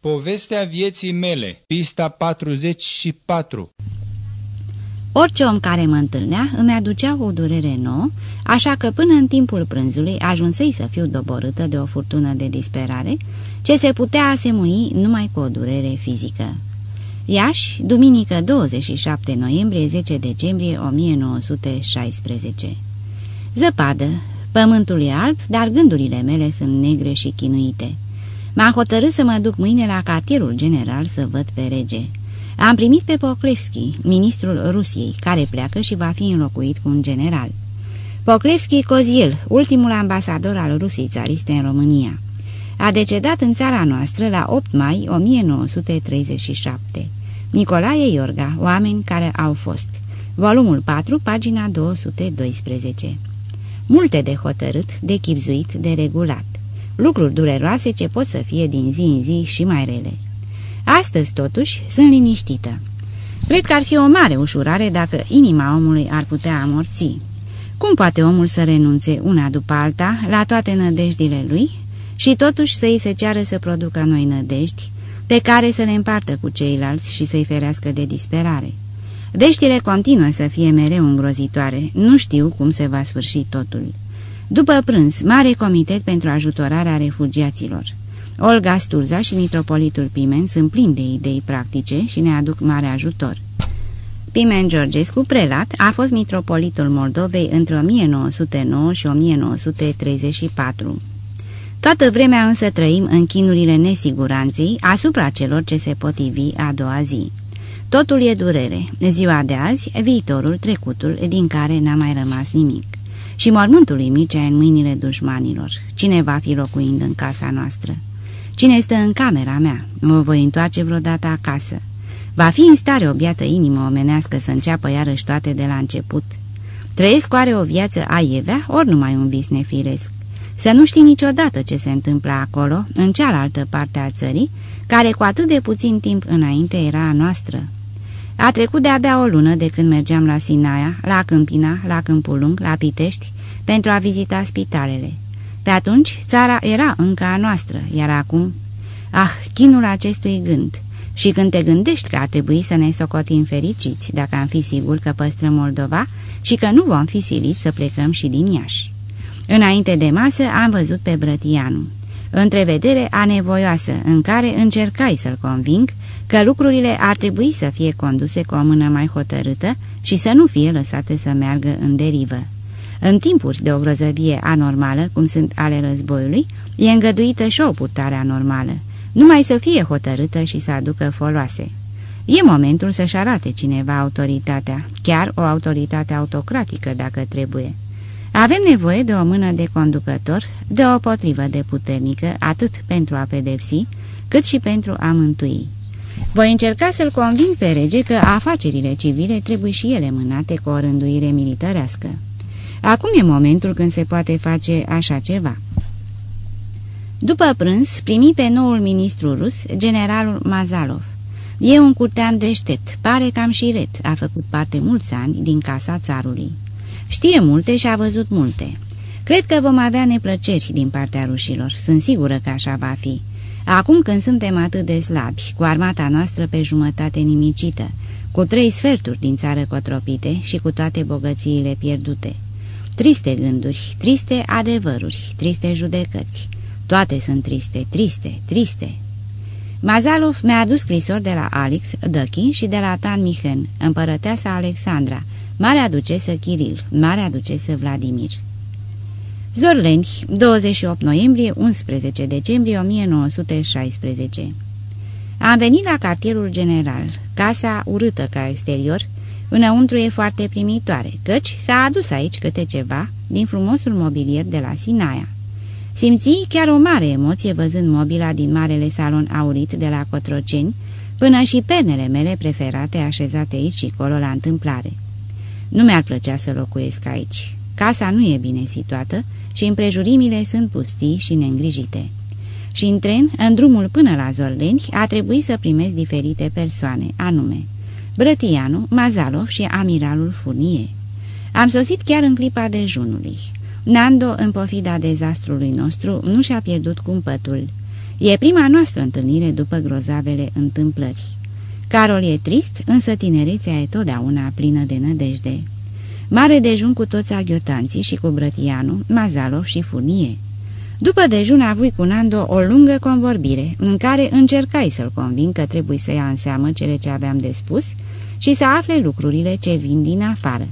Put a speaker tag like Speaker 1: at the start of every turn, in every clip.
Speaker 1: Povestea vieții mele, pista 44
Speaker 2: Orice om care mă întâlnea îmi aducea o durere nouă, așa că până în timpul prânzului ajunsei să fiu doborâtă de o furtună de disperare, ce se putea asemuni numai cu o durere fizică. Iași, duminică 27 noiembrie 10 decembrie 1916 Zăpadă, pământul e alb, dar gândurile mele sunt negre și chinuite. M-am hotărât să mă duc mâine la cartierul general să văd pe rege. Am primit pe Poklevski, ministrul Rusiei, care pleacă și va fi înlocuit cu un general. Poklevski Koziel, ultimul ambasador al Rusiei țariste în România. A decedat în țara noastră la 8 mai 1937. Nicolae Iorga, oameni care au fost. Volumul 4, pagina 212. Multe de hotărât, de chipzuit, de regulat lucruri dureroase ce pot să fie din zi în zi și mai rele. Astăzi, totuși, sunt liniștită. Cred că ar fi o mare ușurare dacă inima omului ar putea amorți. Cum poate omul să renunțe una după alta la toate nădejdile lui și totuși să îi se ceară să producă noi nădejdi, pe care să le împartă cu ceilalți și să-i ferească de disperare? Deștile continuă să fie mereu îngrozitoare, nu știu cum se va sfârși totul. După prânz, mare comitet pentru ajutorarea refugiaților. Olga Sturza și mitropolitul Pimen sunt plini de idei practice și ne aduc mare ajutor. Pimen Georgescu, prelat, a fost mitropolitul Moldovei între 1909 și 1934. Toată vremea însă trăim în chinurile nesiguranței asupra celor ce se potivi a doua zi. Totul e durere, ziua de azi, viitorul, trecutul, din care n-a mai rămas nimic și mormântul lui Mircea în mâinile dușmanilor. Cine va fi locuind în casa noastră? Cine stă în camera mea? Mă voi întoarce vreodată acasă. Va fi în stare o biată inimă omenească să înceapă iarăși toate de la început. Trăiesc oare o viață aievea, ori numai un vis nefiresc? Să nu știi niciodată ce se întâmplă acolo, în cealaltă parte a țării, care cu atât de puțin timp înainte era a noastră. A trecut de-abia o lună de când mergeam la Sinaia, la Câmpina, la Câmpul Lung, la Pitești, pentru a vizita spitalele. Pe atunci, țara era încă a noastră, iar acum... Ah, chinul acestui gând! Și când te gândești că ar trebui să ne socotim fericiți dacă am fi sigur că păstrăm Moldova și că nu vom fi siliți să plecăm și din Iași. Înainte de masă am văzut pe Brătianu. Întrevedere anevoioasă în care încercai să-l conving că lucrurile ar trebui să fie conduse cu o mână mai hotărâtă și să nu fie lăsate să meargă în derivă. În timpuri de o grozăvie anormală, cum sunt ale războiului, e îngăduită și o purtare anormală, numai să fie hotărâtă și să aducă foloase. E momentul să-și arate cineva autoritatea, chiar o autoritate autocratică dacă trebuie. Avem nevoie de o mână de conducător, de o potrivă de puternică, atât pentru a pedepsi, cât și pentru a mântui. Voi încerca să-l conving pe rege că afacerile civile trebuie și ele mânate cu o rânduire militarească. Acum e momentul când se poate face așa ceva. După prânz, primi pe noul ministru rus, generalul Mazalov. E un curtean deștept, pare cam șiret, a făcut parte mulți ani din casa țarului. Știe multe și a văzut multe. Cred că vom avea neplăceri din partea rușilor, sunt sigură că așa va fi. Acum când suntem atât de slabi, cu armata noastră pe jumătate nimicită, cu trei sferturi din țară cotropite și cu toate bogățiile pierdute. Triste gânduri, triste adevăruri, triste judecăți. Toate sunt triste, triste, triste. Mazalov mi-a adus scrisori de la Alex Dăchi și de la Tan Mihen, împărăteasa Alexandra, Marea Ducesă Kiril, Marea Ducesă Vladimir. Zorleni, 28 noiembrie, 11 decembrie 1916 Am venit la cartierul general, casa urâtă ca exterior, Înăuntru e foarte primitoare, căci s-a adus aici câte ceva din frumosul mobilier de la Sinaia. Simți chiar o mare emoție văzând mobila din marele salon aurit de la Cotroceni, până și pernele mele preferate așezate aici și colo la întâmplare. Nu mi-ar plăcea să locuiesc aici. Casa nu e bine situată și împrejurimile sunt pustii și neîngrijite. Și în tren, în drumul până la Zorleni, a trebuit să primesc diferite persoane, anume Brătianu, Mazalov și amiralul Furnie. Am sosit chiar în clipa dejunului. Nando, în pofida dezastrului nostru, nu și-a pierdut cumpătul. E prima noastră întâlnire după grozavele întâmplări. Carol e trist, însă tinerețea e totdeauna plină de nădejde. Mare dejun cu toți aghiotanții și cu Brătianu, Mazalov și Furnie. După dejun avui cu Nando o lungă convorbire, în care încercai să-l conving că trebuie să ia în seamă cele ce aveam de spus și să afle lucrurile ce vin din afară.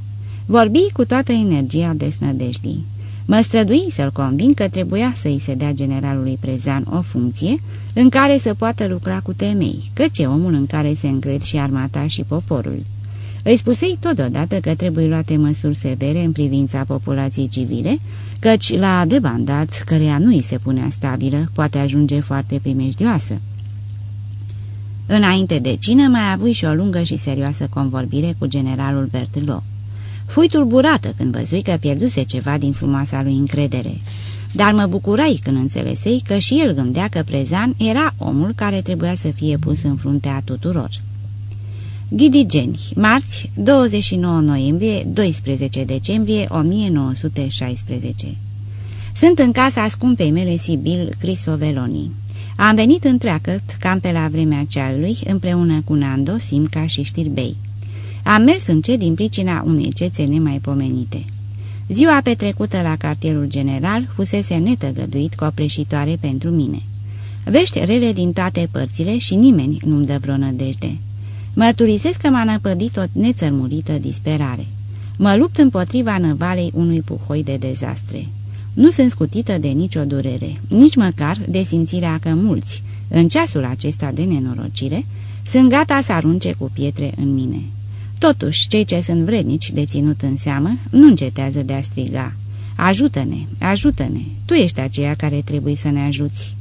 Speaker 2: Vorbi cu toată energia desnădejdii. Mă strădui să-l conving că trebuia să-i se dea generalului Prezan o funcție în care să poată lucra cu temei, căci e omul în care se încred și armata și poporul. Îi spusei totodată că trebuie luate măsuri severe în privința populației civile, căci la debandat, căreia nu îi se punea stabilă, poate ajunge foarte primejdioasă. Înainte de cină mai avui și o lungă și serioasă convorbire cu generalul Berthelot. Fui tulburată când văzui că pierduse ceva din frumoasa lui încredere, dar mă bucurai când înțelesei că și el gândea că Prezan era omul care trebuia să fie pus în fruntea tuturor. Ghidigeni, marți, 29 noiembrie, 12 decembrie 1916 Sunt în casa scumpei mele Sibil Crisoveloni. Am venit întreagăt, cam pe la vremea ceaiului, împreună cu Nando, Simca și Știrbei. Am mers încet din pricina unei cețe nemaipomenite. Ziua petrecută la cartierul general fusese netăgăduit cu o preșitoare pentru mine. Vești rele din toate părțile și nimeni nu-mi dă vreo nădejde. Mărturisesc că m-a năpădit o nețărmurită disperare. Mă lupt împotriva năvalei unui puhoi de dezastre. Nu sunt scutită de nicio durere, nici măcar de simțirea că mulți, în ceasul acesta de nenorocire, sunt gata să arunce cu pietre în mine. Totuși, cei ce sunt vrednici de ținut în seamă nu încetează de a striga. Ajută-ne, ajută-ne, tu ești aceea care trebuie să ne ajuți.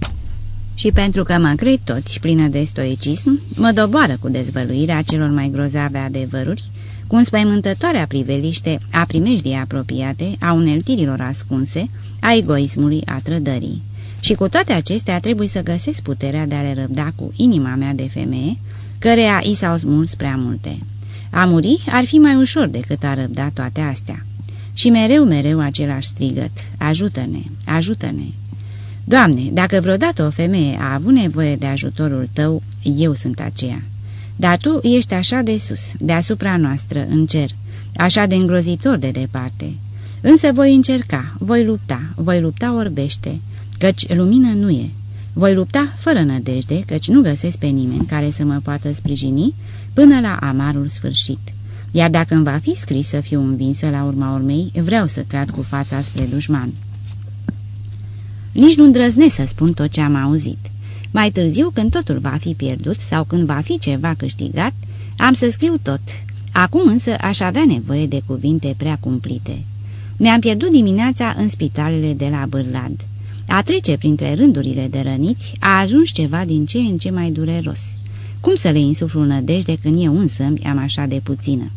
Speaker 2: Și pentru că mă cred toți plină de stoicism, mă doboară cu dezvăluirea celor mai grozave adevăruri, cu înspăimântătoarea priveliște a primejdii apropiate, a uneltirilor ascunse, a egoismului, a trădării. Și cu toate acestea trebuie să găsesc puterea de a le răbda cu inima mea de femeie, căreia i s-au smuls prea multe. A muri ar fi mai ușor decât a răbda toate astea. Și mereu, mereu același strigăt, ajută-ne, ajută-ne. Doamne, dacă vreodată o femeie a avut nevoie de ajutorul tău, eu sunt aceea. Dar tu ești așa de sus, deasupra noastră, în cer, așa de îngrozitor de departe. Însă voi încerca, voi lupta, voi lupta orbește, căci lumină nu e. Voi lupta fără nădejde, căci nu găsesc pe nimeni care să mă poată sprijini până la amarul sfârșit. Iar dacă îmi va fi scris să fiu învinsă la urma urmei, vreau să cad cu fața spre dușman. Nici nu îndrăznesc să spun tot ce am auzit. Mai târziu, când totul va fi pierdut sau când va fi ceva câștigat, am să scriu tot. Acum însă aș avea nevoie de cuvinte prea cumplite. Mi-am pierdut dimineața în spitalele de la Bârlad. A trece printre rândurile de răniți a ajuns ceva din ce în ce mai dureros. Cum să le insuflu nădejde când eu însă am așa de puțină?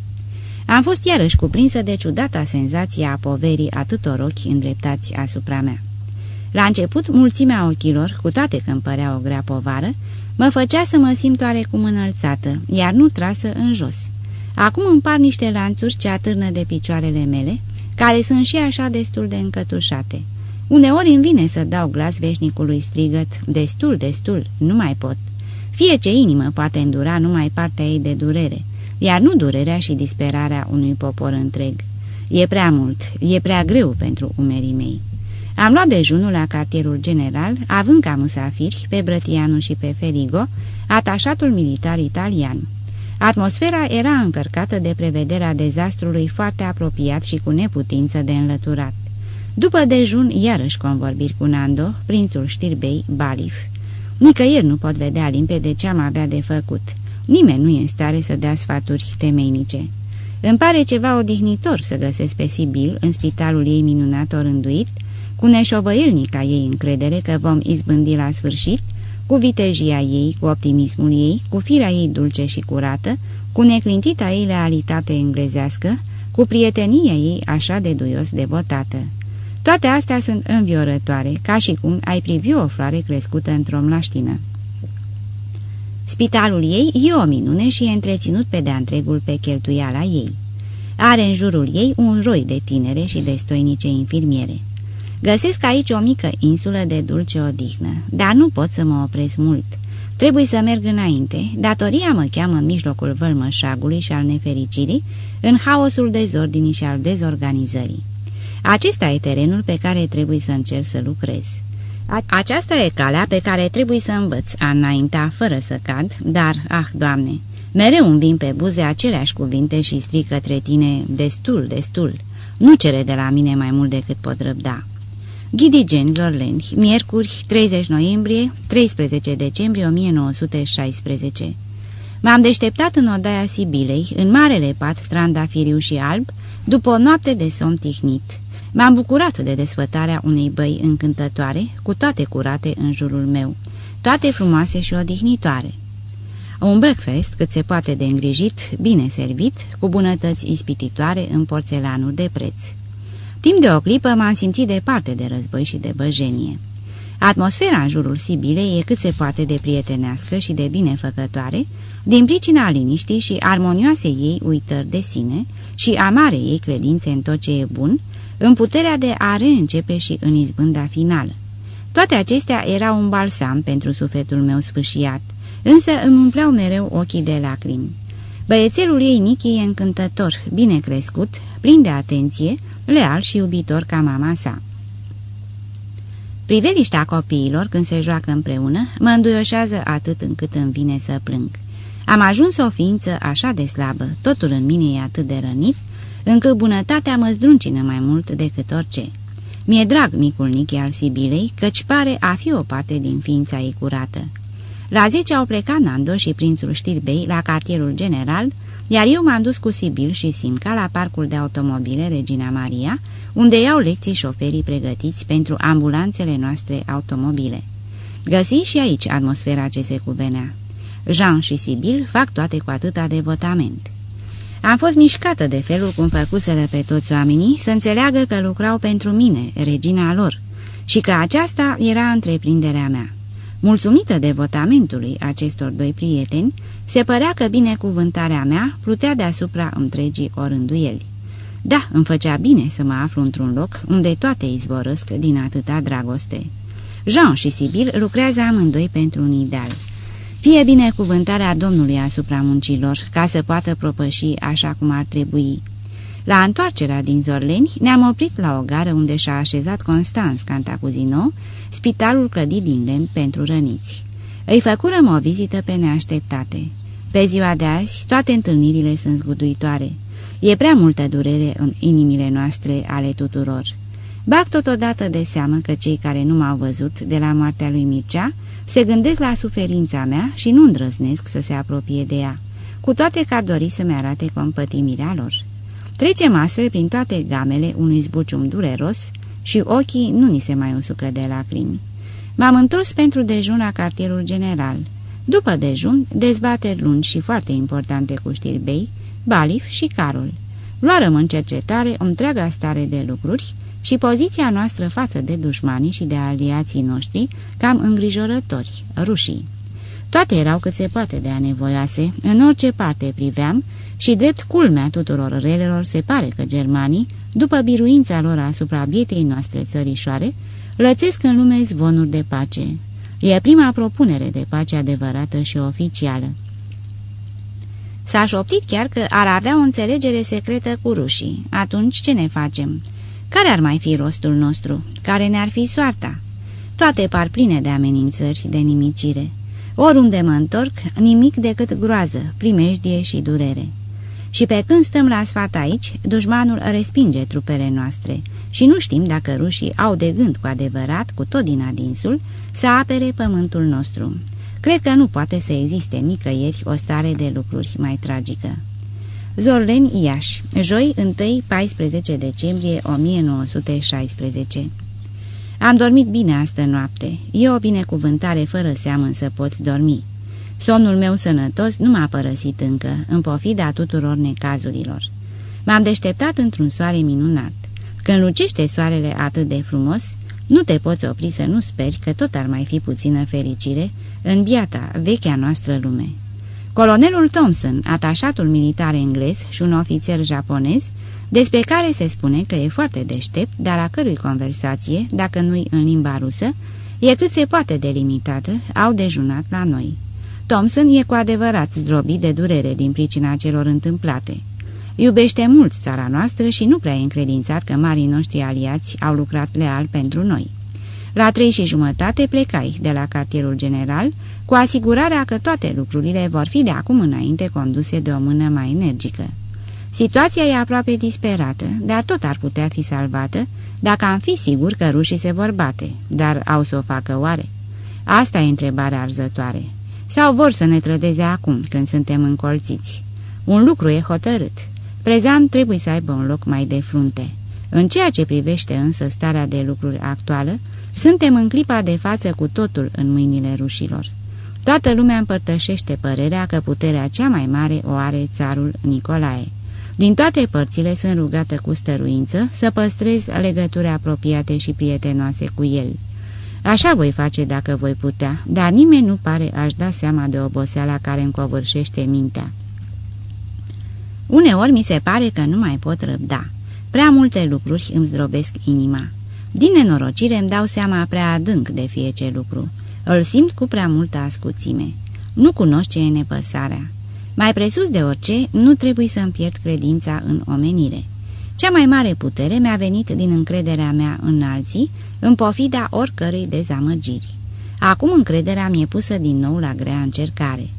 Speaker 2: Am fost iarăși cuprinsă de ciudata senzație a poverii atâtor ochi îndreptați asupra mea. La început, mulțimea ochilor, cu toate că îmi părea o grea povară, mă făcea să mă simt oarecum înălțată, iar nu trasă în jos. Acum îmi par niște lanțuri ce atârnă de picioarele mele, care sunt și așa destul de încătușate. Uneori îmi vine să dau glas veșnicului strigăt, destul, destul, nu mai pot. Fie ce inimă poate îndura numai partea ei de durere, iar nu durerea și disperarea unui popor întreg. E prea mult, e prea greu pentru umerii mei. Am luat dejunul la cartierul general, având ca musafiri pe Brătianu și pe Ferigo, atașatul militar italian. Atmosfera era încărcată de prevederea dezastrului foarte apropiat și cu neputință de înlăturat. După dejun, iarăși convorbiri cu Nando, prințul știrbei, Balif. Nicăieri nu pot vedea limpede ce am avea de făcut. Nimeni nu e în stare să dea sfaturi temeinice. Îmi pare ceva odihnitor să găsesc pe Sibil în spitalul ei minunat orânduit, cu neșovăielnica ei încredere că vom izbândi la sfârșit, cu vitejia ei, cu optimismul ei, cu firea ei dulce și curată, cu neclintita ei realitate englezească, cu prietenia ei așa de duios devotată. Toate astea sunt înviorătoare, ca și cum ai privi o floare crescută într-o mlaștină. Spitalul ei e o minune și e întreținut pe de-a întregul pe cheltuiala ei. Are în jurul ei un roi de tinere și de stoinice infirmiere. Găsesc aici o mică insulă de dulce odihnă, dar nu pot să mă opresc mult. Trebuie să merg înainte. Datoria mă cheamă în mijlocul vălmășagului și al nefericirii, în haosul dezordinii și al dezorganizării. Acesta e terenul pe care trebuie să încerc să lucrez. Aceasta e calea pe care trebuie să învăț a înainta fără să cad, dar, ah, Doamne, mereu îmi vin pe buze aceleași cuvinte și stric către tine destul, destul. Nu cere de la mine mai mult decât pot răbda. Ghidigen Zorleni, miercuri, 30 noiembrie, 13 decembrie 1916 M-am deșteptat în odaia Sibilei, în marele pat trandafiriu și alb, după o noapte de somn tihnit. M-am bucurat de desfătarea unei băi încântătoare, cu toate curate în jurul meu, toate frumoase și odihnitoare. Un breakfast cât se poate de îngrijit, bine servit, cu bunătăți ispititoare în porțelanuri de preț. Timp de o clipă m-am simțit departe de război și de băjenie. Atmosfera în jurul Sibilei e cât se poate de prietenească și de binefăcătoare, din pricina liniștii și armonioasei ei uitări de sine și amarei ei credințe în tot ce e bun, în puterea de a reîncepe și în izbânda finală. Toate acestea erau un balsam pentru sufletul meu sfâșiat, însă îmi umpleau mereu ochii de lacrimi. Băiețelul ei Nichi e încântător, bine crescut, plin de atenție, leal și iubitor ca mama sa. Priveliștea copiilor când se joacă împreună mă înduioșează atât încât îmi vine să plâng. Am ajuns o ființă așa de slabă, totul în mine e atât de rănit, încât bunătatea mă zdruncină mai mult decât orice. Mi-e drag micul Nichi al Sibilei, căci pare a fi o parte din ființa ei curată. La zece au plecat Nando și prințul Știrbei la cartierul general, iar eu m-am dus cu Sibil și Simca la parcul de automobile Regina Maria, unde iau lecții șoferii pregătiți pentru ambulanțele noastre automobile. Găsi și aici atmosfera ce se cuvenea. Jean și Sibil fac toate cu atâta devotament. Am fost mișcată de felul cum făcuseră pe toți oamenii să înțeleagă că lucrau pentru mine, regina lor, și că aceasta era întreprinderea mea. Mulțumită devotamentului acestor doi prieteni, se părea că binecuvântarea mea plutea deasupra întregii orânduieli. Da, îmi făcea bine să mă aflu într-un loc unde toate izvorăsc din atâta dragoste. Jean și Sibyl lucrează amândoi pentru un ideal. Fie binecuvântarea Domnului asupra muncilor, ca să poată propăși așa cum ar trebui. La întoarcerea din Zorleni ne-am oprit la o gară unde și-a așezat Constans Cantacuzino, spitalul clădit din lemn pentru răniți. Îi făcurăm o vizită pe neașteptate. Pe ziua de azi, toate întâlnirile sunt zguduitoare. E prea multă durere în inimile noastre ale tuturor. Bag totodată de seamă că cei care nu m-au văzut de la moartea lui Mircea se gândesc la suferința mea și nu îndrăznesc să se apropie de ea, cu toate că ar dori să-mi arate compătimirea lor. Trecem astfel prin toate gamele unui zbucium dureros și ochii nu ni se mai usucă de lacrimi. M-am întors pentru dejun la cartierul general. După dejun, dezbateri lungi și foarte importante cu știrbei, Balif și Carol. Luarăm în cercetare o întreaga stare de lucruri și poziția noastră față de dușmanii și de aliații noștri cam îngrijorători, rușii. Toate erau cât se poate de anevoioase, în orice parte priveam și drept culmea tuturor relelor se pare că germanii, după biruința lor asupra bietei noastre țărișoare, lățesc în lume zvonuri de pace. E prima propunere de pace adevărată și oficială. S-a șoptit chiar că ar avea o înțelegere secretă cu rușii. Atunci ce ne facem? Care ar mai fi rostul nostru? Care ne-ar fi soarta? Toate par pline de amenințări, de nimicire. Oriunde mă întorc, nimic decât groază, primejdie și durere. Și pe când stăm la sfat aici, dușmanul respinge trupele noastre și nu știm dacă rușii au de gând cu adevărat, cu tot din adinsul, să apere pământul nostru. Cred că nu poate să existe nicăieri o stare de lucruri mai tragică. Zorlen Iași, joi 1-14 decembrie 1916 Am dormit bine astă noapte. E o binecuvântare fără seamă să poți dormi. Somnul meu sănătos nu m-a părăsit încă, în pofida tuturor necazurilor. M-am deșteptat într-un soare minunat. Când lucește soarele atât de frumos, nu te poți opri să nu speri că tot ar mai fi puțină fericire în biata, vechea noastră lume. Colonelul Thompson, atașatul militar englez și un ofițer japonez, despre care se spune că e foarte deștept, dar a cărui conversație, dacă nu-i în limba rusă, e cât se poate delimitată, au dejunat la noi. Thompson e cu adevărat zdrobit de durere din pricina celor întâmplate. Iubește mult țara noastră și nu prea e încredințat că marii noștri aliați au lucrat leal pentru noi. La trei și jumătate plecai de la cartierul general, cu asigurarea că toate lucrurile vor fi de acum înainte conduse de o mână mai energică. Situația e aproape disperată, dar tot ar putea fi salvată dacă am fi sigur că rușii se vor bate, dar au să o facă oare? Asta e întrebarea arzătoare. Sau vor să ne trădeze acum, când suntem încolțiți? Un lucru e hotărât. Prezant trebuie să aibă un loc mai de frunte. În ceea ce privește însă starea de lucruri actuală, suntem în clipa de față cu totul în mâinile rușilor. Toată lumea împărtășește părerea că puterea cea mai mare o are țarul Nicolae. Din toate părțile sunt rugată cu stăruință să păstrez legături apropiate și prietenoase cu el. Așa voi face dacă voi putea, dar nimeni nu pare aș da seama de oboseala care încovârșește mintea. Uneori mi se pare că nu mai pot răbda. Prea multe lucruri îmi zdrobesc inima. Din nenorocire îmi dau seama prea adânc de fiecare lucru. Îl simt cu prea multă ascuțime. Nu cunosc ce e nepăsarea. Mai presus de orice, nu trebuie să-mi pierd credința în omenire. Cea mai mare putere mi-a venit din încrederea mea în alții, în pofida oricărei dezamăgiri. Acum încrederea mi-e pusă din nou la grea încercare.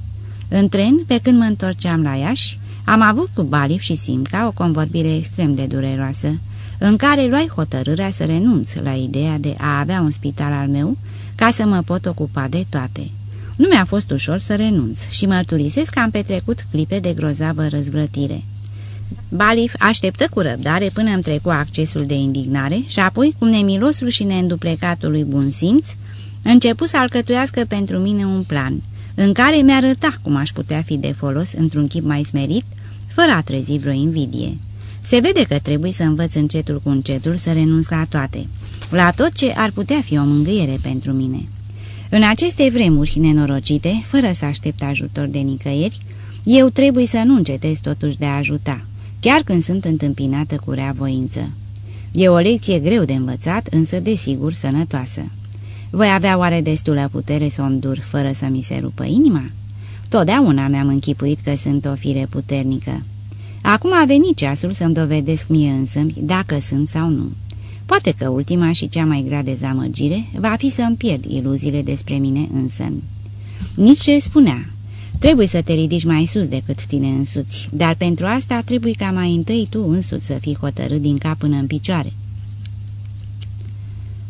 Speaker 2: În tren, pe când mă întorceam la Iași, am avut cu Balif și Simca o convorbire extrem de dureroasă, în care luai hotărârea să renunț la ideea de a avea un spital al meu ca să mă pot ocupa de toate. Nu mi-a fost ușor să renunț și mărturisesc că am petrecut clipe de grozavă răzvrătire. Balif așteptă cu răbdare până îmi trecu accesul de indignare și apoi, cu nemilosul și neînduplecatul lui bun simț, începu să alcătuiască pentru mine un plan, în care mi-arăta cum aș putea fi de folos într-un chip mai smerit, fără a trezi vreo invidie. Se vede că trebuie să învăț încetul cu încetul să renunț la toate, la tot ce ar putea fi o mângâiere pentru mine. În aceste vremuri nenorocite, fără să aștept ajutor de nicăieri, eu trebuie să nu încetez totuși de a ajuta, chiar când sunt întâmpinată cu rea voință. E o lecție greu de învățat, însă desigur sănătoasă. Voi avea oare destulă putere să o îndur fără să mi se rupă inima? Totdeauna mi-am închipuit că sunt o fire puternică. Acum a venit ceasul să-mi dovedesc mie însămi dacă sunt sau nu. Poate că ultima și cea mai grea dezamăgire va fi să-mi pierd iluziile despre mine însămi. Nici ce spunea, trebuie să te ridici mai sus decât tine însuți, dar pentru asta trebuie ca mai întâi tu însuți să fii hotărât din cap până în picioare.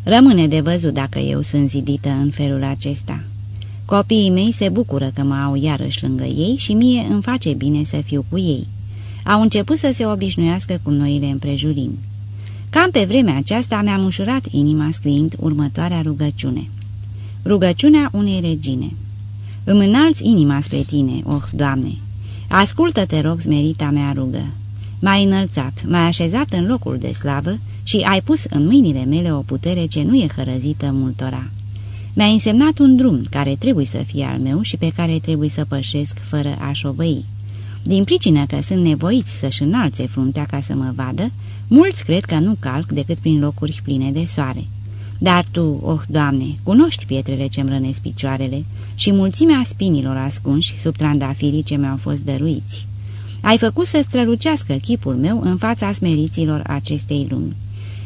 Speaker 2: Rămâne de văzut dacă eu sunt zidită în felul acesta. Copiii mei se bucură că mă au iarăși lângă ei și mie îmi face bine să fiu cu ei. Au început să se obișnuiască cu noile împrejurimi. Cam pe vremea aceasta mi-am ușurat inima scriind următoarea rugăciune. Rugăciunea unei regine. Îmi înalți inima spre tine, oh, Doamne! Ascultă-te, rog, smerita mea rugă. M-ai înălțat, m-ai așezat în locul de slavă și ai pus în mâinile mele o putere ce nu e hărăzită multora. Mi-a însemnat un drum care trebuie să fie al meu și pe care trebuie să pășesc fără a șovăi. Din pricină că sunt nevoiți să-și înalțe fruntea ca să mă vadă, mulți cred că nu calc decât prin locuri pline de soare. Dar tu, oh, Doamne, cunoști pietrele ce-mi rănesc picioarele și mulțimea spinilor ascunși sub trandafirii ce mi-au fost dăruiți. Ai făcut să strălucească chipul meu în fața smeriților acestei lumi.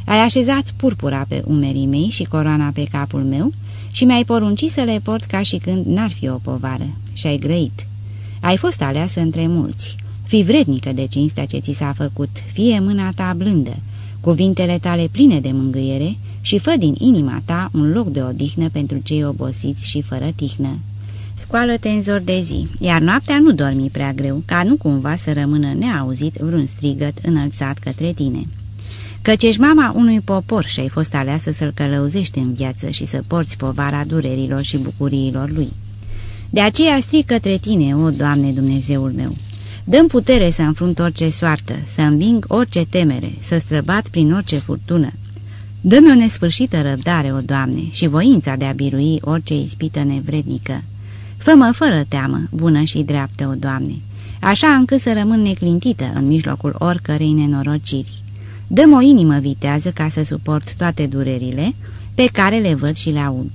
Speaker 2: Ai așezat purpura pe umerii mei și coroana pe capul meu și mi-ai poruncit să le port ca și când n-ar fi o povară. Și ai grăit. Ai fost aleasă între mulți. Fii vrednică de cinstea ce ți s-a făcut, fie mâna ta blândă, cuvintele tale pline de mângâiere și fă din inima ta un loc de odihnă pentru cei obosiți și fără tihnă. Scoală-te în zor de zi, iar noaptea nu dormi prea greu, ca nu cumva să rămână neauzit vreun strigăt înălțat către tine. Căci ești mama unui popor și ai fost aleasă să-l călăuzești în viață și să porți povara durerilor și bucuriilor lui. De aceea strig către tine, o Doamne Dumnezeul meu. Dăm putere să înfrunt orice soartă, să înving orice temere, să străbat prin orice furtună. Dă-mi o nesfârșită răbdare, o Doamne, și voința de a birui orice ispită nevrednică. Fă-mă fără teamă, bună și dreaptă, o Doamne. așa încât să rămân neclintită în mijlocul oricărei nenorociri. Dăm o inimă vitează ca să suport toate durerile pe care le văd și le aud.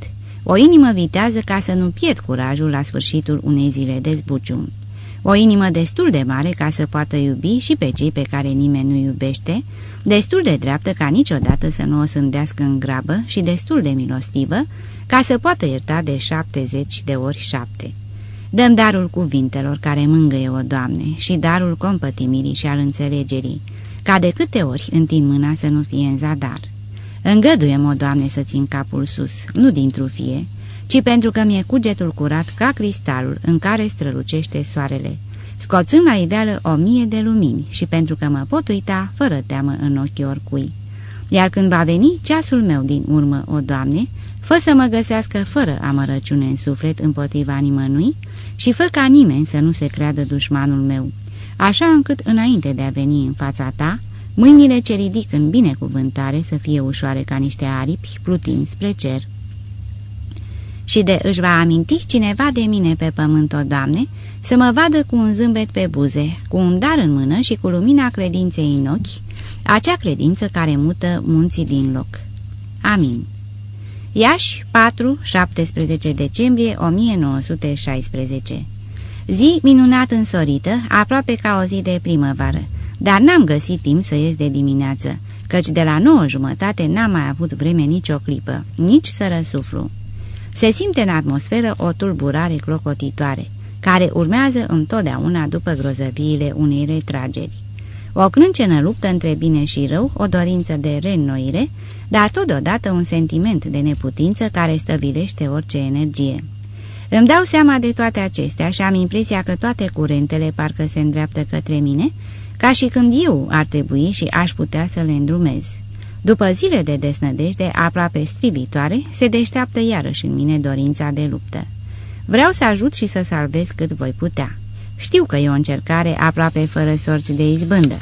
Speaker 2: O inimă vitează ca să nu pierd curajul la sfârșitul unei zile de zbucium. O inimă destul de mare ca să poată iubi și pe cei pe care nimeni nu iubește, destul de dreaptă ca niciodată să nu o sândească în grabă și destul de milostivă ca să poată ierta de șaptezeci de ori șapte. Dăm darul cuvintelor care mângâie o Doamne și darul compătimirii și al înțelegerii, ca de câte ori întind mâna să nu fie în zadar. Îngăduie-mă, Doamne, să țin capul sus, nu dintr-o fie, ci pentru că mi-e cugetul curat ca cristalul în care strălucește soarele, scoțând la iveală o mie de lumini și pentru că mă pot uita fără teamă în ochii oricui. Iar când va veni ceasul meu din urmă, o Doamne, fă să mă găsească fără amărăciune în suflet împotriva nimănui și fă ca nimeni să nu se creadă dușmanul meu, așa încât înainte de a veni în fața ta, mâinile ce ridic în binecuvântare să fie ușoare ca niște aripi plutind spre cer. Și de își va aminti cineva de mine pe pământ, o Doamne, să mă vadă cu un zâmbet pe buze, cu un dar în mână și cu lumina credinței în ochi, acea credință care mută munții din loc. Amin. Iași, 4-17 decembrie 1916 Zi minunat însorită, aproape ca o zi de primăvară, dar n-am găsit timp să ies de dimineață, căci de la nouă jumătate n-am mai avut vreme nicio clipă, nici să răsuflu. Se simte în atmosferă o tulburare clocotitoare, care urmează întotdeauna după grozăviile unei retrageri. O crâncenă luptă între bine și rău, o dorință de reînnoire, dar totodată un sentiment de neputință care stăvilește orice energie. Îmi dau seama de toate acestea și am impresia că toate curentele parcă se îndreaptă către mine, ca și când eu ar trebui și aș putea să le îndrumez. După zile de desnădejde aproape strivitoare, se deșteaptă iarăși în mine dorința de luptă. Vreau să ajut și să salvez cât voi putea. Știu că e o încercare aproape fără sorți de izbândă,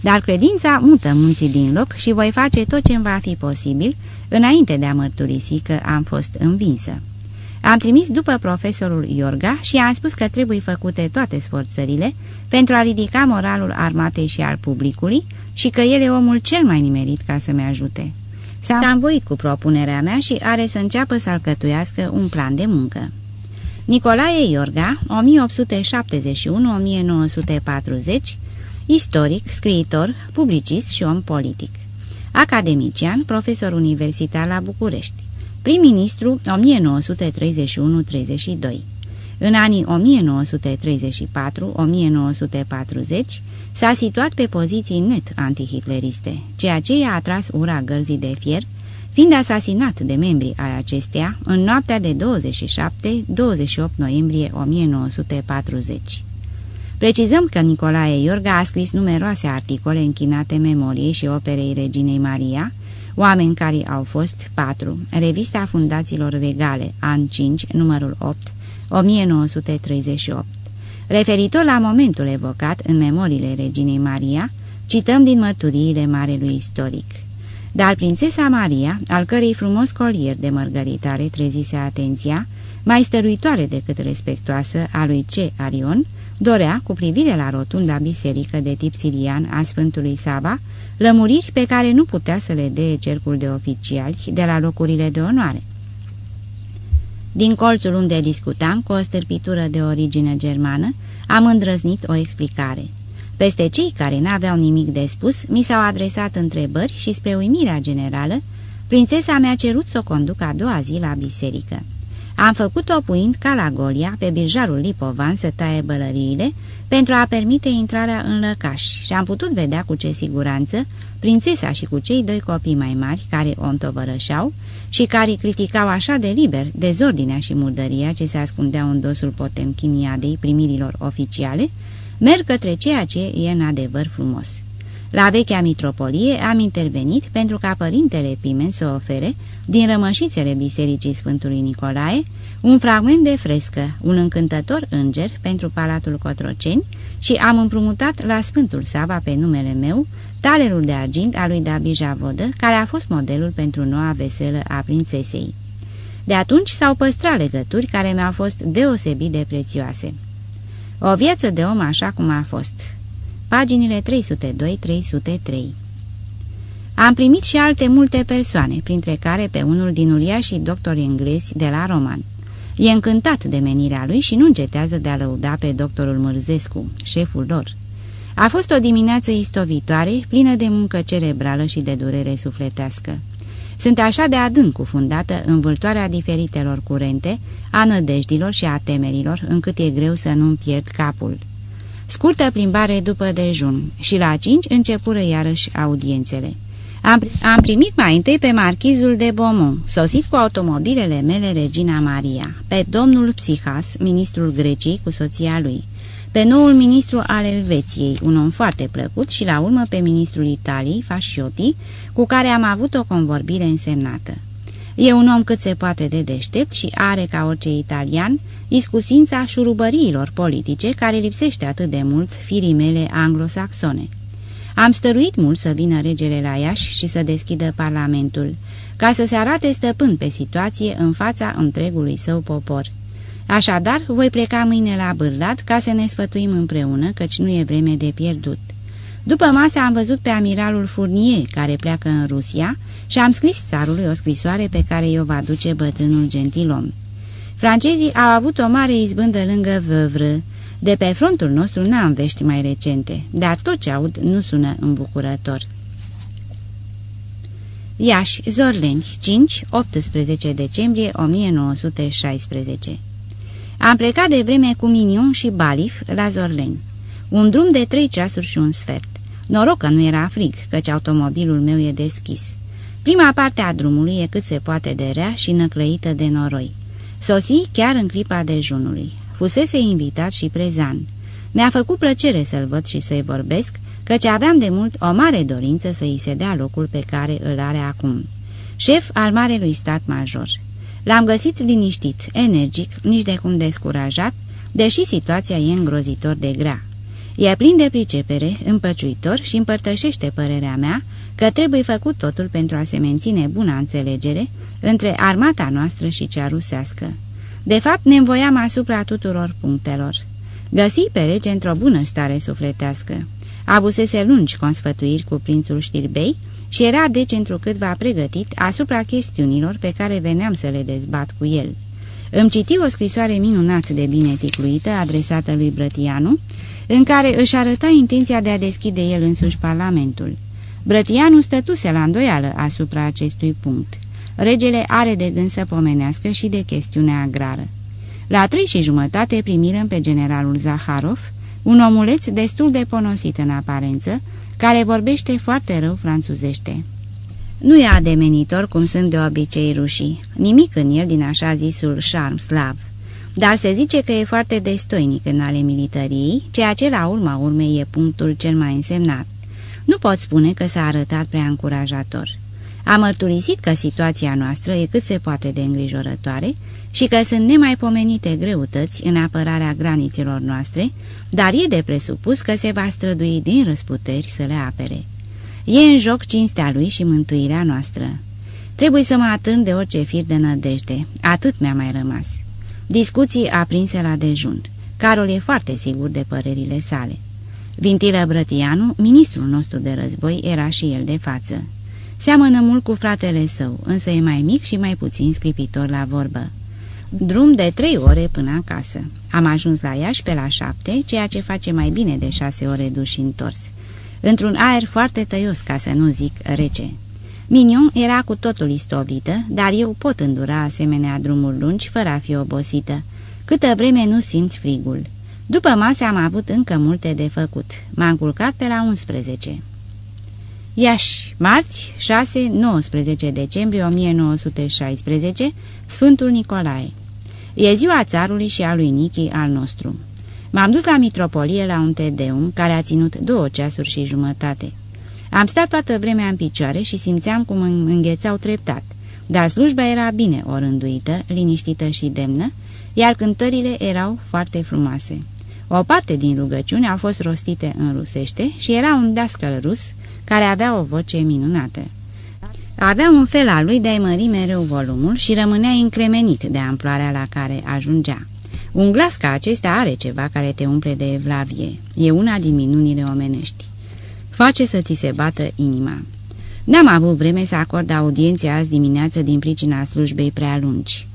Speaker 2: dar credința mută munții din loc și voi face tot ce va fi posibil înainte de a mărturisi că am fost învinsă. Am trimis după profesorul Iorga și am spus că trebuie făcute toate sforțările pentru a ridica moralul armatei și al publicului și că el e omul cel mai nimerit ca să-mi ajute. S-a învoit cu propunerea mea și are să înceapă să alcătuiască un plan de muncă. Nicolae Iorga, 1871-1940, istoric, scriitor, publicist și om politic. Academician, profesor universitar la București. Prim-ministru 1931-32. În anii 1934-1940 s-a situat pe poziții net antihitleriste, ceea ce i-a atras ura gărzii de fier, fiind asasinat de membrii ai acesteia în noaptea de 27-28 noiembrie 1940. Precizăm că Nicolae Iorga a scris numeroase articole închinate memoriei și operei Reginei Maria, oameni care au fost 4. Revista Fundațiilor Regale, an 5, numărul 8, 1938. Referitor la momentul evocat în memoriile Reginei Maria, cităm din mărturiile marelui istoric. Dar prințesa Maria, al cărei frumos colier de mărgăritare trezise atenția, mai stăruitoare decât respectoasă a lui C. Arion, dorea, cu privire la rotunda biserică de tip sirian a Sfântului Saba, lămuriri pe care nu putea să le dea cercul de oficiali de la locurile de onoare. Din colțul unde discutam, cu o stârpitură de origine germană, am îndrăznit o explicare. Peste cei care n-aveau nimic de spus, mi s-au adresat întrebări și, spre uimirea generală, prințesa mi-a cerut să o conduc a doua zi la biserică. Am făcut-o puind ca la Golia, pe birjarul Lipovan să taie bălăriile, pentru a permite intrarea în lăcaș și am putut vedea cu ce siguranță prințesa și cu cei doi copii mai mari care o întovărășeau și care criticau așa de liber dezordinea și murdăria ce se ascundeau în dosul potemchiniadei primirilor oficiale, merg către ceea ce e în adevăr frumos. La vechea mitropolie am intervenit pentru ca părintele Pimen să ofere, din rămășițele Bisericii Sfântului Nicolae, un fragment de frescă, un încântător înger pentru Palatul Cotroceni și am împrumutat la Sfântul Sava pe numele meu talerul de argint al lui Dabi Javodă, care a fost modelul pentru noua veselă a prințesei. De atunci s-au păstrat legături care mi-au fost deosebit de prețioase. O viață de om așa cum a fost. Paginile 302-303 Am primit și alte multe persoane, printre care pe unul din uriașii doctori englezi de la Roman. E încântat de menirea lui și nu încetează de a lăuda pe doctorul Mărzescu, șeful lor. A fost o dimineață istovitoare, plină de muncă cerebrală și de durere sufletească. Sunt așa de adânc cufundată în vâltoarea diferitelor curente, a nădejdilor și a temerilor, încât e greu să nu-mi pierd capul. Scurtă plimbare după dejun și la cinci începură iarăși audiențele. Am, am primit mai întâi pe marchizul de Beaumont, sosit cu automobilele mele Regina Maria, pe domnul Psihas, ministrul Greciei cu soția lui, pe noul ministru al Elveției, un om foarte plăcut, și la urmă pe ministrul Italiei, Fasciotti, cu care am avut o convorbire însemnată. E un om cât se poate de deștept și are, ca orice italian, iscusința șurubăriilor politice care lipsește atât de mult firii mele anglosaxone. Am stăruit mult să vină regele la Iași și să deschidă parlamentul, ca să se arate stăpân pe situație în fața întregului său popor. Așadar, voi pleca mâine la Bârlat ca să ne sfătuim împreună, căci nu e vreme de pierdut. După masă am văzut pe amiralul Fournier, care pleacă în Rusia, și am scris țarului o scrisoare pe care i-o va duce bătrânul gentilom. Francezii au avut o mare izbândă lângă Văvră. De pe frontul nostru n-am vești mai recente, dar tot ce aud nu sună îmbucurător. Iași, Zorleni, 5-18 decembrie 1916 Am plecat de vreme cu Minion și Balif la Zorleni. Un drum de trei ceasuri și un sfert. Noroc că nu era frig, căci automobilul meu e deschis. Prima parte a drumului e cât se poate de rea și năclăită de noroi. Sosi chiar în clipa dejunului. Fusese invitat și prezan. Mi-a făcut plăcere să-l văd și să-i vorbesc, căci aveam de mult o mare dorință să îi se dea locul pe care îl are acum. Șef al Marelui Stat Major. L-am găsit liniștit, energic, nici de cum descurajat, deși situația e îngrozitor de grea. E plin de pricepere, împăciuitor și împărtășește părerea mea că trebuie făcut totul pentru a se menține buna înțelegere între armata noastră și cea rusească. De fapt, ne învoiam asupra tuturor punctelor. Găsi pe rege într-o bună stare sufletească. Abusese lungi consfătuiri cu prințul Știrbei și era deci întrucâtva pregătit asupra chestiunilor pe care veneam să le dezbat cu el. Îmi citi o scrisoare minunat de bine ticluită adresată lui Brătianu, în care își arăta intenția de a deschide el însuși parlamentul. Brătianu stătuse la îndoială asupra acestui punct. Regele are de gând să pomenească și de chestiunea agrară. La trei și jumătate primirăm pe generalul Zaharov, un omuleț destul de ponosit în aparență, care vorbește foarte rău franțuzește. Nu e ademenitor cum sunt de obicei rușii, nimic în el din așa zisul șarm slav dar se zice că e foarte destoinic în ale milităriei, ceea ce la urma urmei e punctul cel mai însemnat. Nu pot spune că s-a arătat prea încurajator. A mărturisit că situația noastră e cât se poate de îngrijorătoare și că sunt nemaipomenite greutăți în apărarea granițelor noastre, dar e de presupus că se va strădui din răsputeri să le apere. E în joc cinstea lui și mântuirea noastră. Trebuie să mă atârn de orice fir de nădejde, atât mi-a mai rămas. Discuții aprinse la dejun. Carol e foarte sigur de părerile sale. Vintilă Brătianu, ministrul nostru de război, era și el de față. Seamănă mult cu fratele său, însă e mai mic și mai puțin scripitor la vorbă. Drum de trei ore până acasă. Am ajuns la Iași pe la șapte, ceea ce face mai bine de șase ore duși întors. Într-un aer foarte tăios, ca să nu zic rece. Minion era cu totul istovită, dar eu pot îndura asemenea drumuri lungi fără a fi obosită, câtă vreme nu simt frigul. După masă am avut încă multe de făcut. M-am culcat pe la 11. Iași, marți, 6-19 decembrie 1916, Sfântul Nicolae. E ziua țarului și a lui Nichi al nostru. M-am dus la mitropolie la un tedeum care a ținut două ceasuri și jumătate. Am stat toată vremea în picioare și simțeam cum îmi înghețau treptat, dar slujba era bine orânduită, liniștită și demnă, iar cântările erau foarte frumoase. O parte din rugăciuni au fost rostite în rusește și era un dascăl rus care avea o voce minunată. Avea un fel al lui de a mări mereu volumul și rămânea încremenit de amploarea la care ajungea. Un glas ca acesta are ceva care te umple de evlavie. E una din minunile omenești. Face să ți se bată inima. N-am avut vreme să acord audiențe azi dimineață din pricina slujbei prea lungi.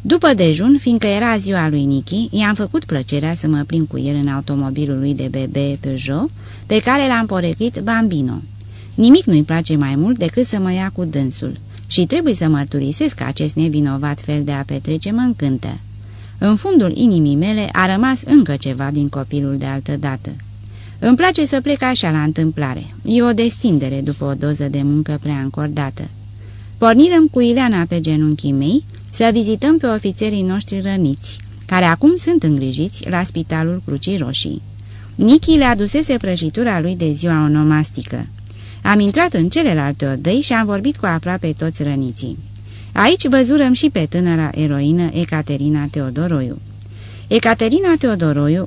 Speaker 2: După dejun, fiindcă era ziua lui Nichi, i-am făcut plăcerea să mă plimb cu el în automobilul lui de bebe Peugeot, pe care l-am poreclit Bambino. Nimic nu-i place mai mult decât să mă ia cu dânsul și trebuie să mărturisesc că acest nevinovat fel de a petrece mă încântă. În fundul inimii mele a rămas încă ceva din copilul de altă dată. Îmi place să plec așa la întâmplare. E o destindere după o doză de muncă prea încordată. Pornirăm cu Ileana pe genunchii mei să vizităm pe ofițerii noștri răniți, care acum sunt îngrijiți la Spitalul Crucii Roșii. Nichi le adusese prăjitura lui de ziua onomastică. Am intrat în celelalte odăi și am vorbit cu aproape toți răniții. Aici văzurăm și pe tânăra eroină Ecaterina Teodoroiu. Ecaterina Teodoroiu, 1894-1917,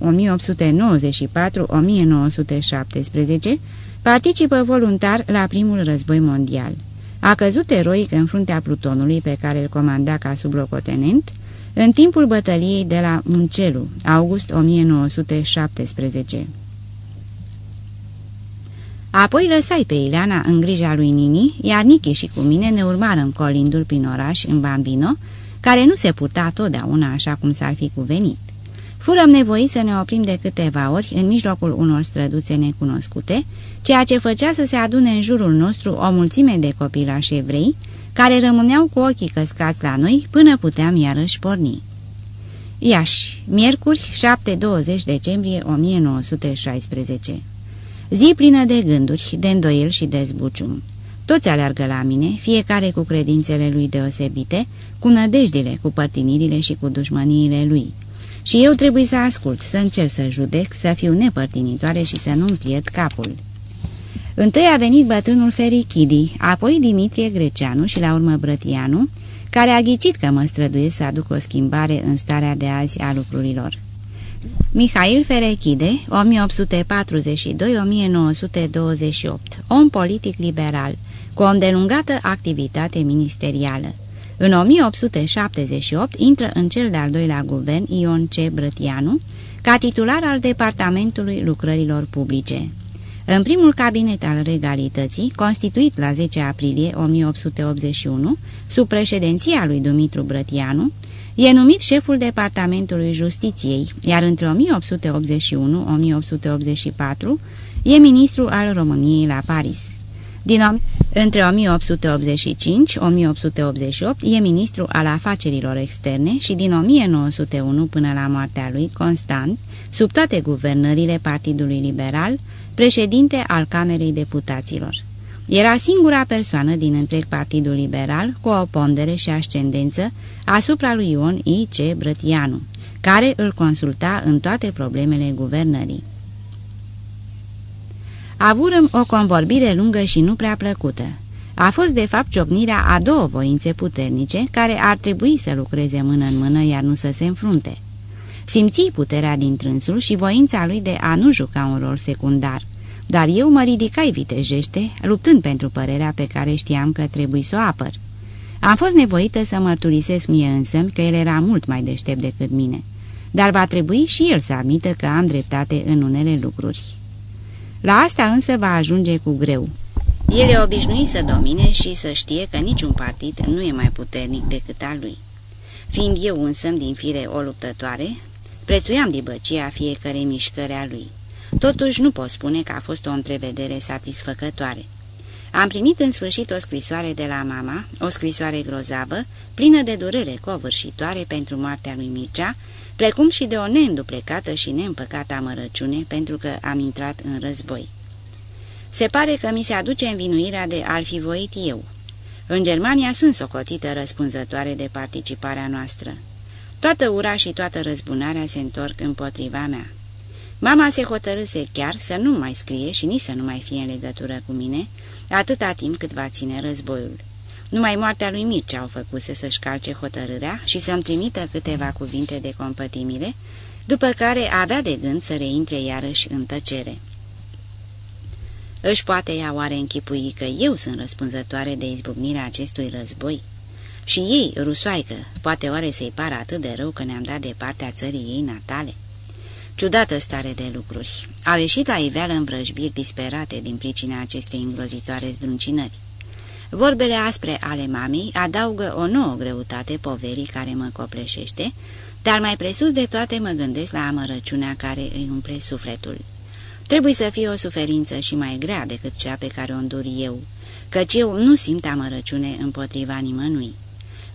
Speaker 2: participă voluntar la primul război mondial. A căzut eroic în fruntea plutonului pe care îl comanda ca sublocotenent în timpul bătăliei de la Muncelu, august 1917. Apoi lăsai pe Ileana în grija lui Nini, iar Nichi și cu mine ne urmarăm colindul prin oraș în Bambino, care nu se purta totdeauna așa cum s-ar fi cuvenit. Furăm nevoiți să ne oprim de câteva ori în mijlocul unor străduțe necunoscute, ceea ce făcea să se adune în jurul nostru o mulțime de copilași evrei, care rămâneau cu ochii căscați la noi până puteam iarăși porni. Iași, miercuri, 7-20 decembrie 1916 Zi plină de gânduri, de îndoiel și de zbucium. Toți aleargă la mine, fiecare cu credințele lui deosebite, cu nădejdile, cu părtinirile și cu dușmăniile lui. Și eu trebuie să ascult, să încerc să judec, să fiu nepărtinitoare și să nu-mi pierd capul. Întâi a venit bătrânul Ferichidi, apoi Dimitrie Greceanu și la urmă Brătianu, care a ghicit că mă străduie să aduc o schimbare în starea de azi a lucrurilor. Mihail Ferechide, 1842-1928, om politic liberal, cu o îndelungată activitate ministerială. În 1878 intră în cel de-al doilea guvern Ion C. Brătianu, ca titular al Departamentului Lucrărilor Publice. În primul cabinet al regalității, constituit la 10 aprilie 1881, sub președinția lui Dumitru Brătianu, E numit șeful Departamentului Justiției, iar între 1881-1884 e ministru al României la Paris. Din, între 1885-1888 e ministru al afacerilor externe și din 1901 până la moartea lui, constant, sub toate guvernările Partidului Liberal, președinte al Camerei Deputaților. Era singura persoană din întreg Partidul Liberal cu o pondere și ascendență asupra lui Ion I. C. Brătianu, care îl consulta în toate problemele guvernării. Avurăm o convorbire lungă și nu prea plăcută. A fost de fapt ciocnirea a două voințe puternice care ar trebui să lucreze mână în mână, iar nu să se înfrunte. Simți puterea din trânsul și voința lui de a nu juca un rol secundar – dar eu mă ridicai vitejește, luptând pentru părerea pe care știam că trebuie să o apăr. Am fost nevoită să mărturisesc mie însă că el era mult mai deștept decât mine, dar va trebui și el să admită că am dreptate în unele lucruri. La asta însă va ajunge cu greu. El e obișnuit să domine și să știe că niciun partid nu e mai puternic decât al lui. Fiind eu însă din fire o luptătoare, prețuiam dibăcia fiecare mișcări a lui. Totuși nu pot spune că a fost o întrevedere satisfăcătoare. Am primit în sfârșit o scrisoare de la mama, o scrisoare grozavă, plină de durere covârșitoare pentru moartea lui Mircea, precum și de o neînduplecată și neîmpăcată amărăciune pentru că am intrat în război. Se pare că mi se aduce învinuirea de a fi voit eu. În Germania sunt socotită răspunzătoare de participarea noastră. Toată ura și toată răzbunarea se întorc împotriva mea. Mama se hotărâse chiar să nu mai scrie și nici să nu mai fie în legătură cu mine, atâta timp cât va ține războiul. Numai moartea lui Mircea au făcut să-și calce hotărârea și să-mi trimită câteva cuvinte de compătimire, după care avea de gând să reintre iarăși în tăcere. Își poate ea oare închipui că eu sunt răspunzătoare de izbucnirea acestui război? Și ei, rusoaică, poate oare să-i pară atât de rău că ne-am dat de partea țării ei natale? Ciudată stare de lucruri. Au ieșit la iveală învrăjbiri disperate din pricina acestei îngrozitoare zdruncinări. Vorbele aspre ale mamei adaugă o nouă greutate poverii care mă copleșește, dar mai presus de toate mă gândesc la amărăciunea care îi umple sufletul. Trebuie să fie o suferință și mai grea decât cea pe care o îndur eu, căci eu nu simt amărăciune împotriva nimănui.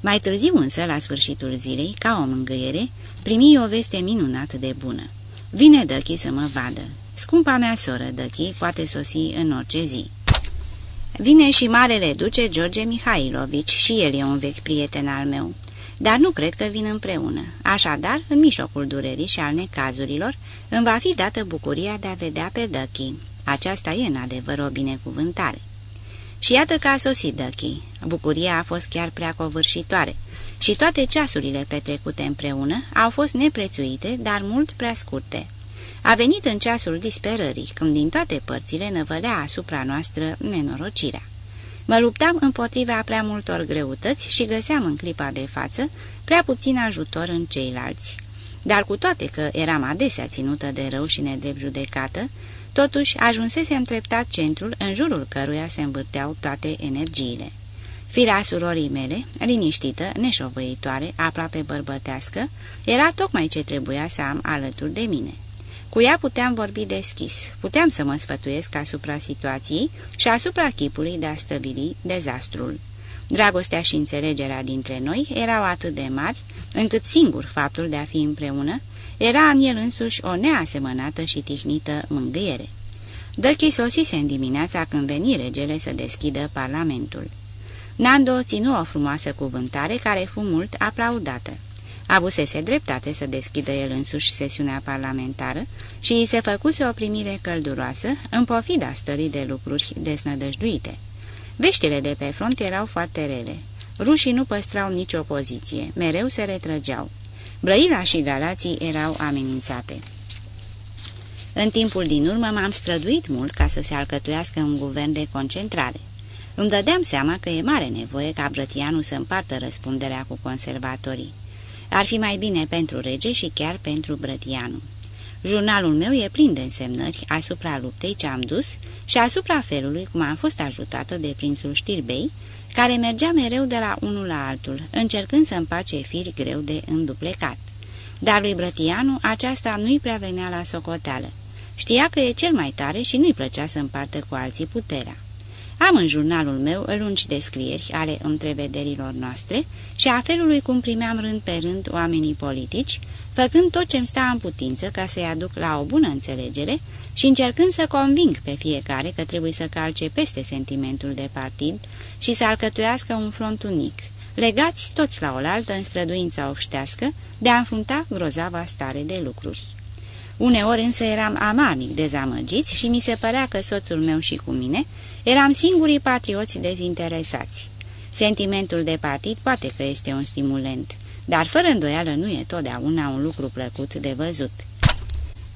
Speaker 2: Mai târziu însă, la sfârșitul zilei, ca o mângâiere, primi o veste minunată de bună. Vine Dăchi să mă vadă. Scumpa mea soră, Dăchi, poate sosi în orice zi. Vine și marele duce George Mihailovici și el e un vechi prieten al meu. Dar nu cred că vin împreună. Așadar, în mijlocul durerii și al necazurilor, îmi va fi dată bucuria de a vedea pe Dăchi. Aceasta e în adevăr o binecuvântare. Și iată că a sosit Dăchi. Bucuria a fost chiar prea covârșitoare și toate ceasurile petrecute împreună au fost neprețuite, dar mult prea scurte. A venit în ceasul disperării, când din toate părțile năvălea asupra noastră nenorocirea. Mă luptam împotriva prea multor greutăți și găseam în clipa de față prea puțin ajutor în ceilalți. Dar cu toate că eram adesea ținută de rău și nedrept judecată, totuși ajunsese treptat centrul în jurul căruia se învârteau toate energiile. Firea surorii mele, liniștită, neșovăitoare, aproape bărbătească, era tocmai ce trebuia să am alături de mine. Cu ea puteam vorbi deschis, puteam să mă sfătuiesc asupra situației și asupra chipului de a stăvili dezastrul. Dragostea și înțelegerea dintre noi erau atât de mari, încât singur faptul de a fi împreună era în el însuși o neasemănată și tihnită mângâiere. Dăchi sosise în dimineața când veni regele să deschidă parlamentul. Nando ținu o frumoasă cuvântare care fu mult aplaudată. Avusese dreptate să deschidă el însuși sesiunea parlamentară și îi se făcuse o primire călduroasă în pofida stării de lucruri desnădăjduite. Veștile de pe front erau foarte rele. Rușii nu păstrau nicio poziție, mereu se retrăgeau. Brăila și Galații erau amenințate. În timpul din urmă m-am străduit mult ca să se alcătuiască un guvern de concentrare. Îmi dădeam seama că e mare nevoie ca Brătianu să împartă răspunderea cu conservatorii. Ar fi mai bine pentru rege și chiar pentru Brătianu. Jurnalul meu e plin de însemnări asupra luptei ce am dus și asupra felului cum am fost ajutată de prințul Știrbei, care mergea mereu de la unul la altul, încercând să împace firi greu de înduplecat. Dar lui Brătianu aceasta nu-i prea venea la socoteală. Știa că e cel mai tare și nu-i plăcea să împartă cu alții puterea. Am în jurnalul meu lungi descrieri ale întrevederilor noastre și a felului cum primeam rând pe rând oamenii politici, făcând tot ce-mi sta în putință ca să-i aduc la o bună înțelegere și încercând să conving pe fiecare că trebuie să calce peste sentimentul de partid și să alcătuiască un front unic, legați toți la oaltă în străduința obștească de a înfrunta grozava stare de lucruri. Uneori însă eram amarnic dezamăgiți și mi se părea că soțul meu și cu mine eram singurii patrioți dezinteresați. Sentimentul de partid poate că este un stimulent, dar fără îndoială nu e totdeauna un lucru plăcut de văzut.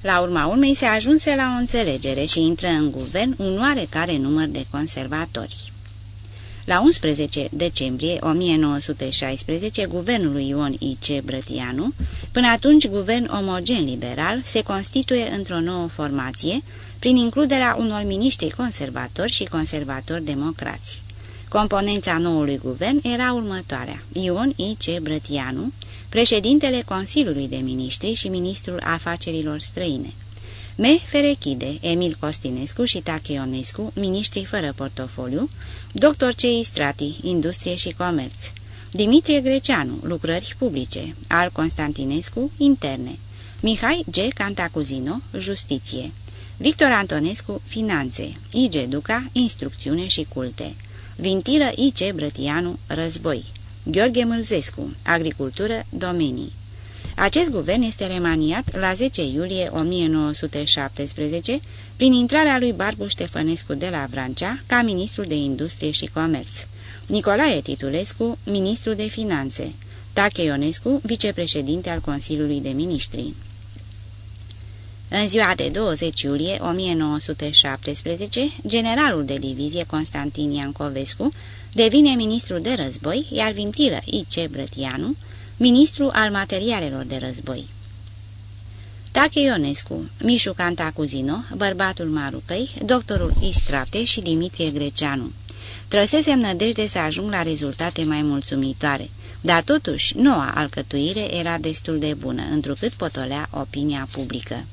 Speaker 2: La urma urmei se ajunse la o înțelegere și intră în guvern un oarecare număr de conservatori. La 11 decembrie 1916, guvernul lui Ion I.C. Brătianu, până atunci guvern omogen liberal, se constituie într-o nouă formație, prin includerea unor miniștri conservatori și conservatori democrați. Componența noului guvern era următoarea. Ion I.C. Brătianu, președintele Consiliului de Ministri și ministrul afacerilor străine. M. Ferechide, Emil Costinescu și Tacheonescu, ministrii fără portofoliu, Dr. C. Strati, Industrie și Comerț, Dimitrie Greceanu, Lucrări publice, Al Constantinescu, Interne, Mihai G. Cantacuzino, Justiție, Victor Antonescu, Finanțe, I. G. Duca, Instrucțiune și Culte, Vintilă I. C. Brătianu, Război, Gheorghe Mâlzescu, Agricultură, Domenii. Acest guvern este remaniat la 10 iulie 1917 prin intrarea lui Barbu Ștefănescu de la Vrancea ca ministru de Industrie și Comerț, Nicolae Titulescu, ministru de Finanțe, Tache Ionescu, vicepreședinte al Consiliului de Ministri. În ziua de 20 iulie 1917, generalul de divizie Constantin Iancovescu devine ministru de război, iar Vintilă I.C. Brătianu, ministru al materialelor de război. Tache Ionescu, Mișu Cantacuzino, bărbatul Marucăi, doctorul Istrate și Dimitrie Greceanu. Trăsesem nădejde să ajung la rezultate mai mulțumitoare, dar totuși noua alcătuire era destul de bună, întrucât potolea opinia publică.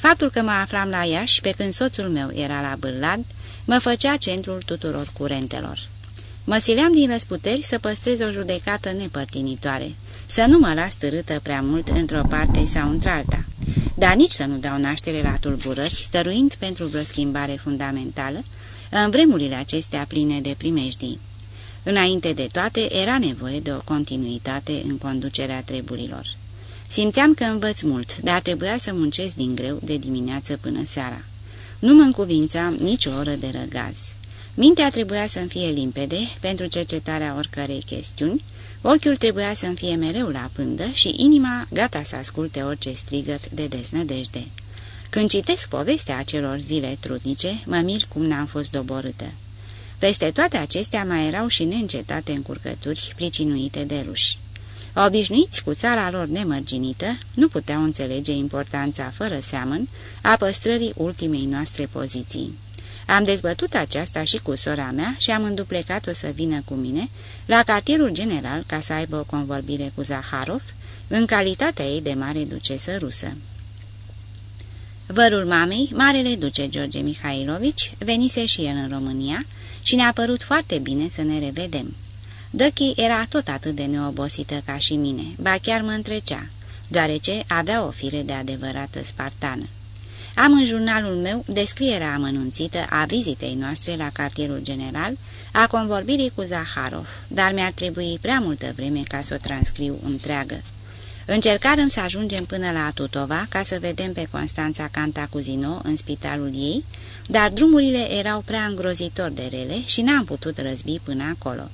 Speaker 2: Faptul că mă aflam la Iași pe când soțul meu era la Bârlad, mă făcea centrul tuturor curentelor. Mă sileam din răsputeri să păstrez o judecată nepărtinitoare, să nu mă las târâtă prea mult într-o parte sau într-alta, dar nici să nu dau naștere la tulburări, stăruind pentru vreo schimbare fundamentală, în vremurile acestea pline de primejdii. Înainte de toate, era nevoie de o continuitate în conducerea treburilor. Simțeam că învăț mult, dar trebuia să muncesc din greu de dimineață până seara. Nu mă încuvințam nicio oră de răgaz. Mintea trebuia să-mi fie limpede pentru cercetarea oricărei chestiuni, ochiul trebuia să-mi fie mereu la pândă și inima gata să asculte orice strigăt de deznădejde. Când citesc povestea acelor zile trudnice, mă mir cum n-am fost doborâtă. Peste toate acestea mai erau și neîncetate încurcături pricinuite de ruși. Obișnuiți cu țara lor nemărginită, nu puteau înțelege importanța fără seamăn a păstrării ultimei noastre poziții. Am dezbătut aceasta și cu sora mea și am înduplecat-o să vină cu mine la cartierul general ca să aibă o convorbire cu Zaharov, în calitatea ei de mare ducesă rusă. Vărul mamei, marele duce George Mihailovici, venise și el în România și ne-a părut foarte bine să ne revedem. Dăchi era tot atât de neobosită ca și mine, ba chiar mă întrecea, deoarece avea o fire de adevărată spartană. Am în jurnalul meu descrierea amănunțită a vizitei noastre la cartierul general, a convorbirii cu Zaharov, dar mi-ar trebui prea multă vreme ca să o transcriu întreagă. Încercarăm să ajungem până la Tutova ca să vedem pe Constanța Cantacuzino în spitalul ei, dar drumurile erau prea îngrozitor de rele și n-am putut răzbi până acolo.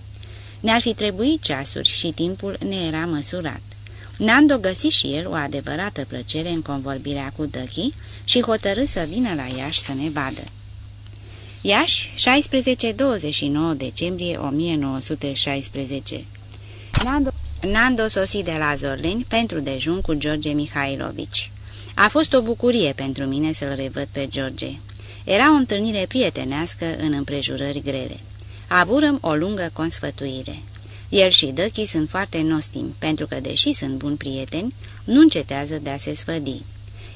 Speaker 2: Ne-ar fi trebuit ceasuri și timpul ne era măsurat. Nando găsi și el o adevărată plăcere în convorbirea cu Dăchi și hotărâ să vină la Iași să ne vadă. Iași, 16-29 decembrie 1916 Nando, Nando sosi de la Zorlin pentru dejun cu George Mihailovici. A fost o bucurie pentru mine să-l revăd pe George. Era o întâlnire prietenească în împrejurări grele. Avurăm o lungă consfătuire. El și Dăchi sunt foarte nostimi, pentru că, deși sunt buni prieteni, nu încetează de a se sfădi.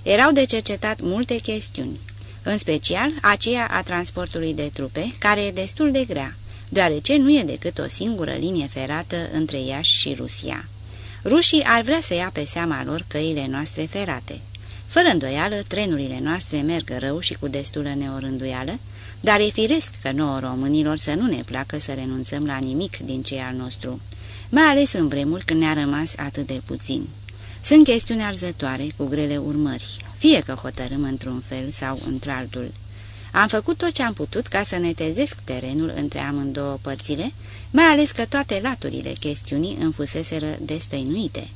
Speaker 2: Erau de cercetat multe chestiuni, în special aceea a transportului de trupe, care e destul de grea, deoarece nu e decât o singură linie ferată între Iași și Rusia. Rușii ar vrea să ia pe seama lor căile noastre ferate. Fără îndoială, trenurile noastre merg rău și cu destulă neorânduială, dar e firesc că nouă românilor să nu ne placă să renunțăm la nimic din ce al nostru, mai ales în vremuri când ne-a rămas atât de puțin. Sunt chestiuni arzătoare cu grele urmări, fie că hotărâm într-un fel sau într-altul. Am făcut tot ce am putut ca să netezesc terenul între amândouă părțile, mai ales că toate laturile chestiunii îmi fuseseră destăinuite.